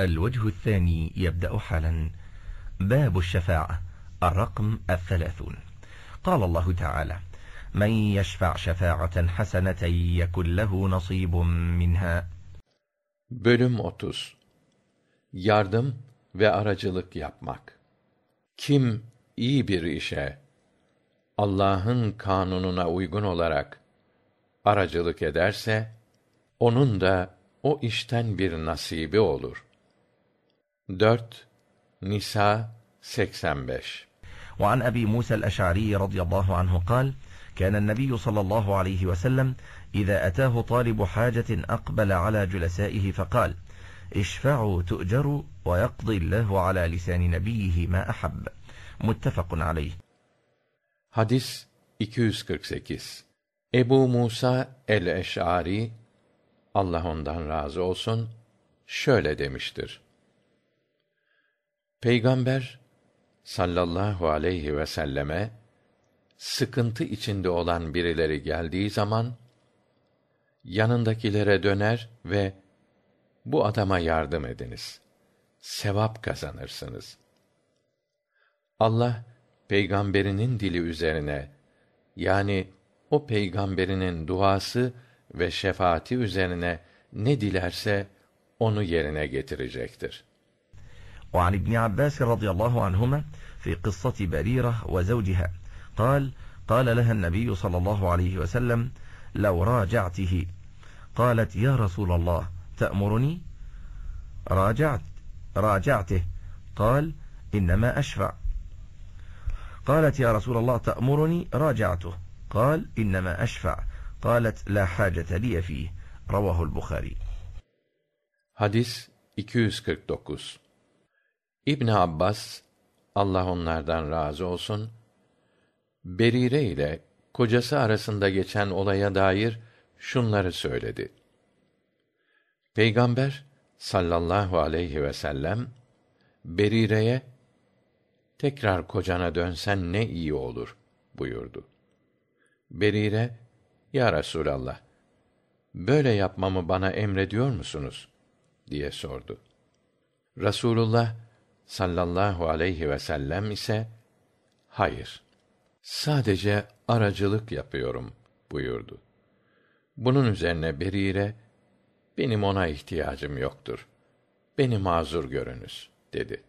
الوجه الثاني يبدأ حالا باب الشفاعة الرقم الثلاثون قال الله تعالى من يشفع شفاعة حسنة يكن له نصيب منها Bölüm 30 Yardım ve aracılık yapmak. Kim iyi bir işe Allah'ın kanununa uygun olarak aracılık ederse onun da o işten bir nasibi olur. 4 Nisa 85 وعن أبي موسى الأشعري رضي الله عنه قال كان النبي صلى الله عليه وسلم إذا أتاه طالب حاجة أقبل على جلسائه فقال اشفعوا تؤجروا ويقضي الله على لسان نبيه ما أحب متفق عليه Hadis 248 Ebu Musa el-Eş'ari Allah ondan razı olsun şöyle demiştir. Peygamber sallallahu aleyhi ve selleme sıkıntı içinde olan birileri geldiği zaman yanındakilere döner ve bu adama yardım ediniz. Sevap kazanırsınız. Allah peygamberinin dili üzerine yani o peygamberinin duası ve şefaati üzerine ne dilerse onu yerine getirecektir. وعن ابن عباس رضي الله عنهما في قصة بريرة وزوجها قال قال لها النبي صلى الله عليه وسلم لو راجعته قالت يا رسول الله تأمرني راجعت راجعته قال إنما أشفع قالت يا رسول الله تأمرني راجعته قال إنما أشفع قالت لا حاجة لي فيه رواه البخاري Hadis 249 İbn Abbas Allah onlardan razı olsun Berire ile kocası arasında geçen olaya dair şunları söyledi. Peygamber sallallahu aleyhi ve sellem Berire'ye tekrar kocana dönsen ne iyi olur buyurdu. Berire ya Resulallah böyle yapmamı bana emrediyor musunuz diye sordu. Rasulullah sallallahu aleyhi ve sellem ise hayır sadece aracılık yapıyorum buyurdu. Bunun üzerine Berire benim ona ihtiyacım yoktur. Beni mazur görünüz dedi.